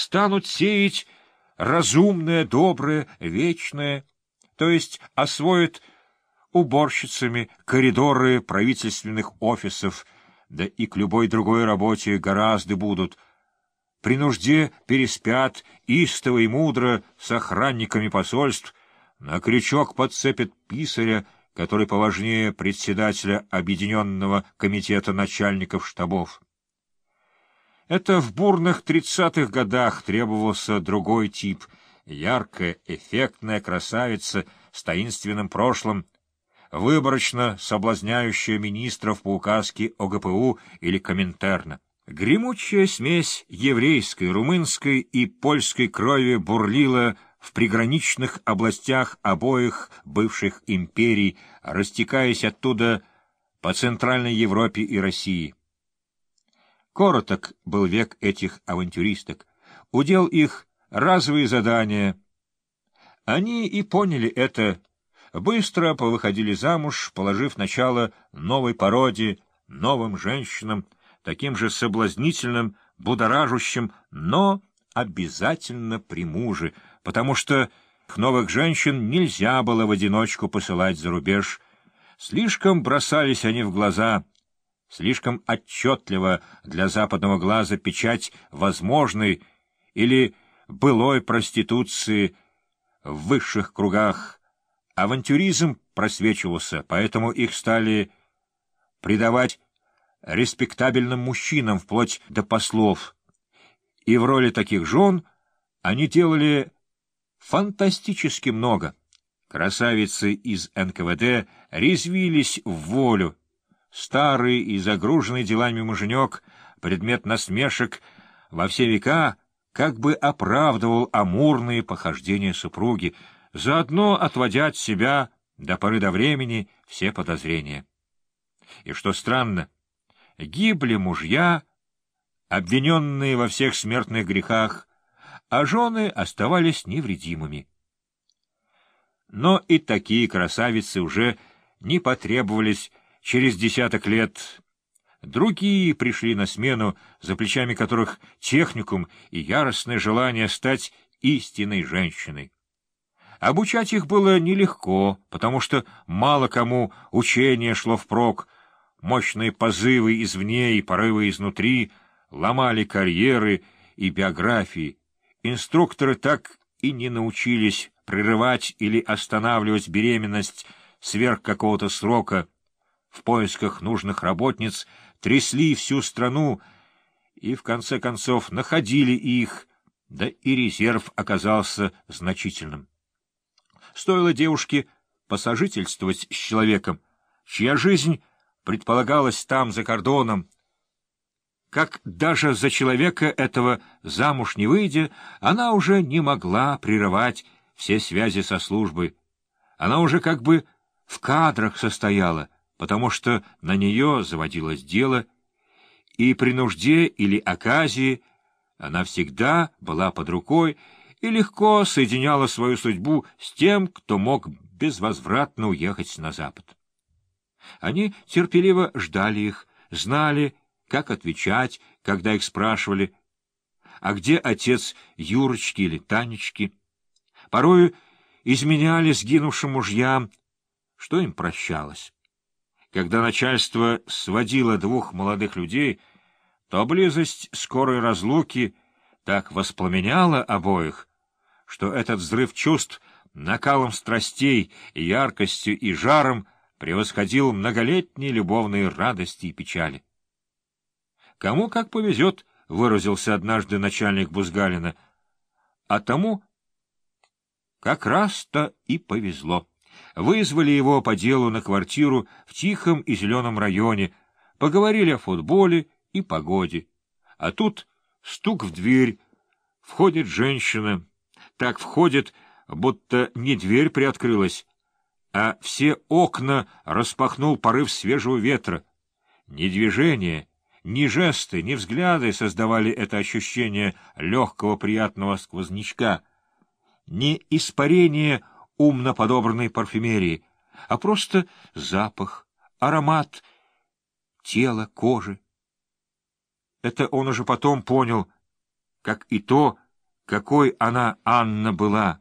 станут сеять разумное, доброе, вечное, то есть освоят уборщицами коридоры правительственных офисов, да и к любой другой работе гораздо будут. При нужде переспят истово и мудро с охранниками посольств, на крючок подцепят писаря, который поважнее председателя Объединенного комитета начальников штабов. Это в бурных тридцатых годах требовался другой тип — яркая, эффектная красавица с таинственным прошлым, выборочно соблазняющая министров по указке ОГПУ или Коминтерна. Гремучая смесь еврейской, румынской и польской крови бурлила в приграничных областях обоих бывших империй, растекаясь оттуда по Центральной Европе и России. Короток был век этих авантюристок. Удел их разовые задания. Они и поняли это, быстро повыходили замуж, положив начало новой породе, новым женщинам, таким же соблазнительным, будоражущим, но обязательно при муже, потому что новых женщин нельзя было в одиночку посылать за рубеж. Слишком бросались они в глаза, слишком отчетливо для западного глаза печать возможной или былой проституции в высших кругах. Авантюризм просвечивался, поэтому их стали придавать респектабельным мужчинам вплоть до послов. И в роли таких жен они делали фантастически много. Красавицы из НКВД резвились в волю. Старый и загруженный делами муженек, предмет насмешек, во все века как бы оправдывал амурные похождения супруги, заодно отводя от себя до поры до времени все подозрения. И что странно, гибли мужья, обвиненные во всех смертных грехах, а жены оставались невредимыми. Но и такие красавицы уже не потребовались через десяток лет. Другие пришли на смену, за плечами которых техникум и яростное желание стать истинной женщиной. Обучать их было нелегко, потому что мало кому учение шло впрок, мощные позывы извне и порывы изнутри ломали карьеры и биографии, Инструкторы так и не научились прерывать или останавливать беременность сверх какого-то срока. В поисках нужных работниц трясли всю страну и, в конце концов, находили их, да и резерв оказался значительным. Стоило девушке посажительствовать с человеком, чья жизнь предполагалась там, за кордоном, как даже за человека этого замуж не выйдя, она уже не могла прерывать все связи со службой. Она уже как бы в кадрах состояла, потому что на нее заводилось дело, и при нужде или оказии она всегда была под рукой и легко соединяла свою судьбу с тем, кто мог безвозвратно уехать на запад. Они терпеливо ждали их, знали, как отвечать, когда их спрашивали, а где отец Юрочки или Танечки. Порою изменяли сгинувшим мужьям, что им прощалось. Когда начальство сводило двух молодых людей, то близость скорой разлуки так воспламеняла обоих, что этот взрыв чувств накалом страстей, яркостью и жаром превосходил многолетние любовные радости и печали. Кому как повезет, — выразился однажды начальник Бузгалина. А тому как раз-то и повезло. Вызвали его по делу на квартиру в тихом и зеленом районе, поговорили о футболе и погоде. А тут стук в дверь, входит женщина. Так входит, будто не дверь приоткрылась, а все окна распахнул порыв свежего ветра. Не движение — ни жесты, ни взгляды создавали это ощущение легкого приятного сквознячка, не испарение умно подобранной парфюмерии, а просто запах, аромат тела, кожи. Это он уже потом понял, как и то, какой она, Анна, была!